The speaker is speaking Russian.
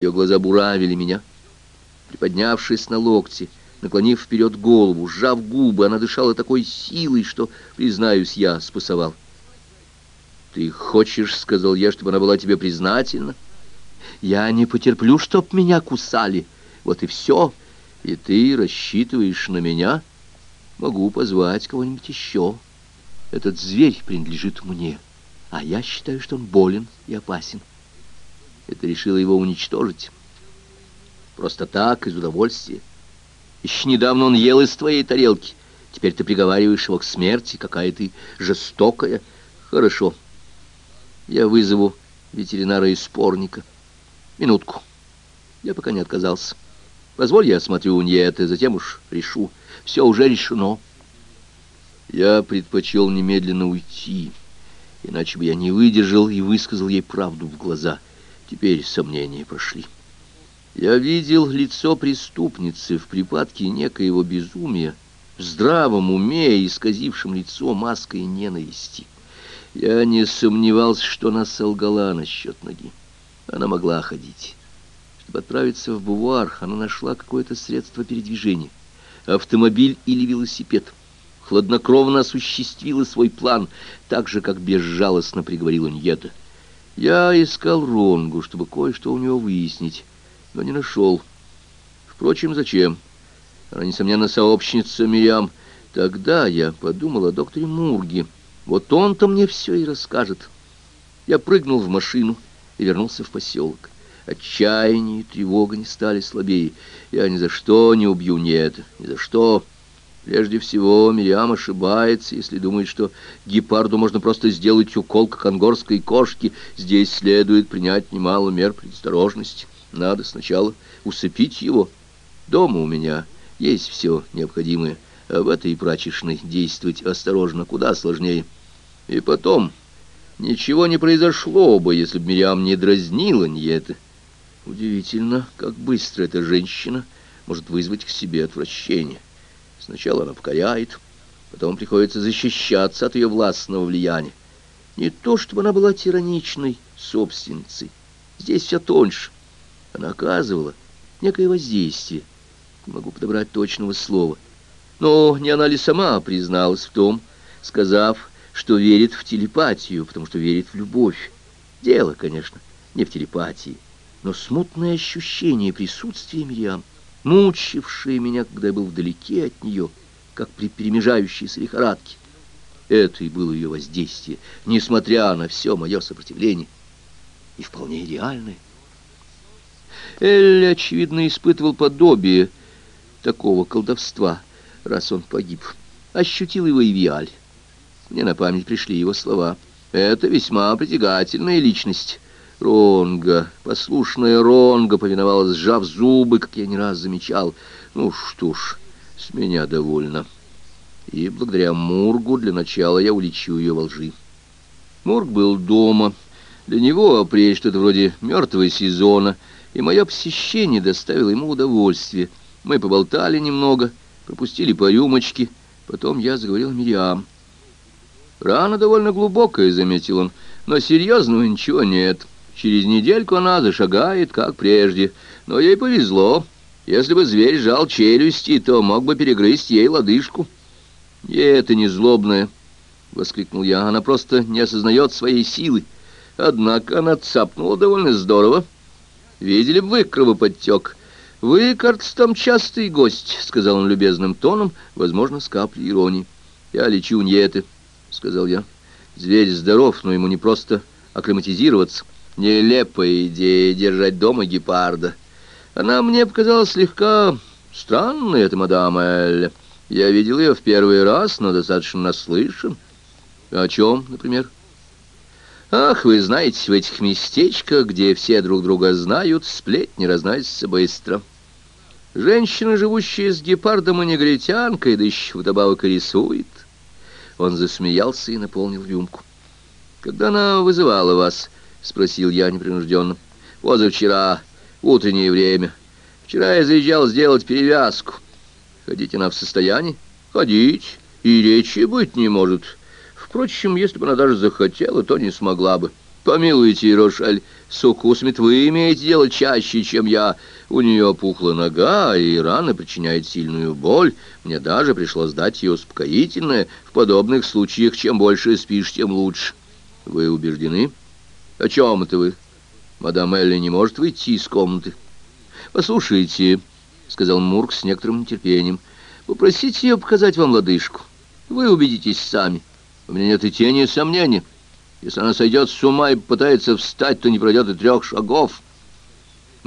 Ее глаза буравили меня. Приподнявшись на локти, наклонив вперед голову, сжав губы, она дышала такой силой, что, признаюсь, я спасовал. «Ты хочешь, — сказал я, — чтобы она была тебе признательна? Я не потерплю, чтоб меня кусали. Вот и все. И ты рассчитываешь на меня? Могу позвать кого-нибудь еще. Этот зверь принадлежит мне, а я считаю, что он болен и опасен». Это решило его уничтожить. Просто так, из удовольствия. Еще недавно он ел из твоей тарелки. Теперь ты приговариваешь его к смерти. Какая ты жестокая. Хорошо. Я вызову ветеринара из спорника. Минутку. Я пока не отказался. Позволь, я осмотрю у нее это, затем уж решу. Все уже решено. Я предпочел немедленно уйти, иначе бы я не выдержал и высказал ей правду в глаза — Теперь сомнения прошли. Я видел лицо преступницы в припадке некоего безумия, в здравом уме, исказившем лицо маской ненависти. Я не сомневался, что она солгала насчет ноги. Она могла ходить. Чтобы отправиться в бувар, она нашла какое-то средство передвижения. Автомобиль или велосипед. Хладнокровно осуществила свой план, так же, как безжалостно приговорила Ньеда. Я искал Ронгу, чтобы кое-что у него выяснить, но не нашел. Впрочем, зачем? Она, несомненно, сообщница Мириам. Тогда я подумал о докторе Мурге. Вот он-то мне все и расскажет. Я прыгнул в машину и вернулся в поселок. Отчаяние и тревога не стали слабее. Я ни за что не убью нет, ни за что... Прежде всего, Мириам ошибается, если думает, что гепарду можно просто сделать укол, как ангорской кошки. Здесь следует принять немало мер предосторожности. Надо сначала усыпить его. Дома у меня есть все необходимое, а в этой прачечной действовать осторожно куда сложнее. И потом, ничего не произошло бы, если бы Мириам не дразнила не это. Удивительно, как быстро эта женщина может вызвать к себе отвращение. Сначала она покоряет, потом приходится защищаться от ее властного влияния. Не то, чтобы она была тираничной собственницей. Здесь все тоньше. Она оказывала некое воздействие. Не могу подобрать точного слова. Но не она ли сама призналась в том, сказав, что верит в телепатию, потому что верит в любовь. Дело, конечно, не в телепатии, но смутное ощущение присутствия Мириам — мучившее меня, когда я был вдалеке от нее, как при перемежающейся лихорадке. Это и было ее воздействие, несмотря на все мое сопротивление, и вполне реальное. Элли, очевидно, испытывал подобие такого колдовства, раз он погиб. Ощутил его и Виаль. Мне на память пришли его слова. «Это весьма притягательная личность». Ронга, послушная Ронга, повиновалась, сжав зубы, как я не раз замечал. Ну что ж, с меня довольно. И благодаря Мургу для начала я улечу ее во лжи. Мург был дома. Для него апрель что-то вроде мертвого сезона, и мое посещение доставило ему удовольствие. Мы поболтали немного, пропустили по рюмочке, потом я заговорил Мириам. «Рана довольно глубокая», — заметил он, — «но серьезного ничего нет». Через недельку она зашагает, как прежде. Но ей повезло. Если бы зверь жал челюсти, то мог бы перегрызть ей лодыжку. «И это не злобная», — воскликнул я. «Она просто не осознает своей силы. Однако она цапнула довольно здорово. Видели бы вы кровоподтек?» «Вы, кажется, там частый гость», — сказал он любезным тоном, возможно, с каплей иронии. «Я лечу ньеты», — сказал я. «Зверь здоров, но ему не просто акклиматизироваться». Нелепая идея держать дома гепарда. Она мне показалась слегка странной, эта мадам Эль. Я видел ее в первый раз, но достаточно наслышан. О чем, например? Ах, вы знаете, в этих местечках, где все друг друга знают, сплетни разносятся быстро. Женщина, живущая с гепардом и негритянкой, да еще вдобавок рисует. Он засмеялся и наполнил рюмку. Когда она вызывала вас... — спросил я непринужденно. «Позавчера, утреннее время. Вчера я заезжал сделать перевязку. Ходить она в состоянии? Ходить. И речи быть не может. Впрочем, если бы она даже захотела, то не смогла бы. Помилуйте, Рошаль, с укусами вы имеете дело чаще, чем я. У нее пухла нога, и рана причиняет сильную боль. Мне даже пришлось дать ее успокоительное. В подобных случаях, чем больше спишь, тем лучше. Вы убеждены? О чем это вы? Мадам Элли не может выйти из комнаты. Послушайте, — сказал Мурк с некоторым нетерпением, — попросите ее показать вам лодыжку. Вы убедитесь сами. У меня нет и тени сомнений. Если она сойдет с ума и попытается встать, то не пройдет и трех шагов.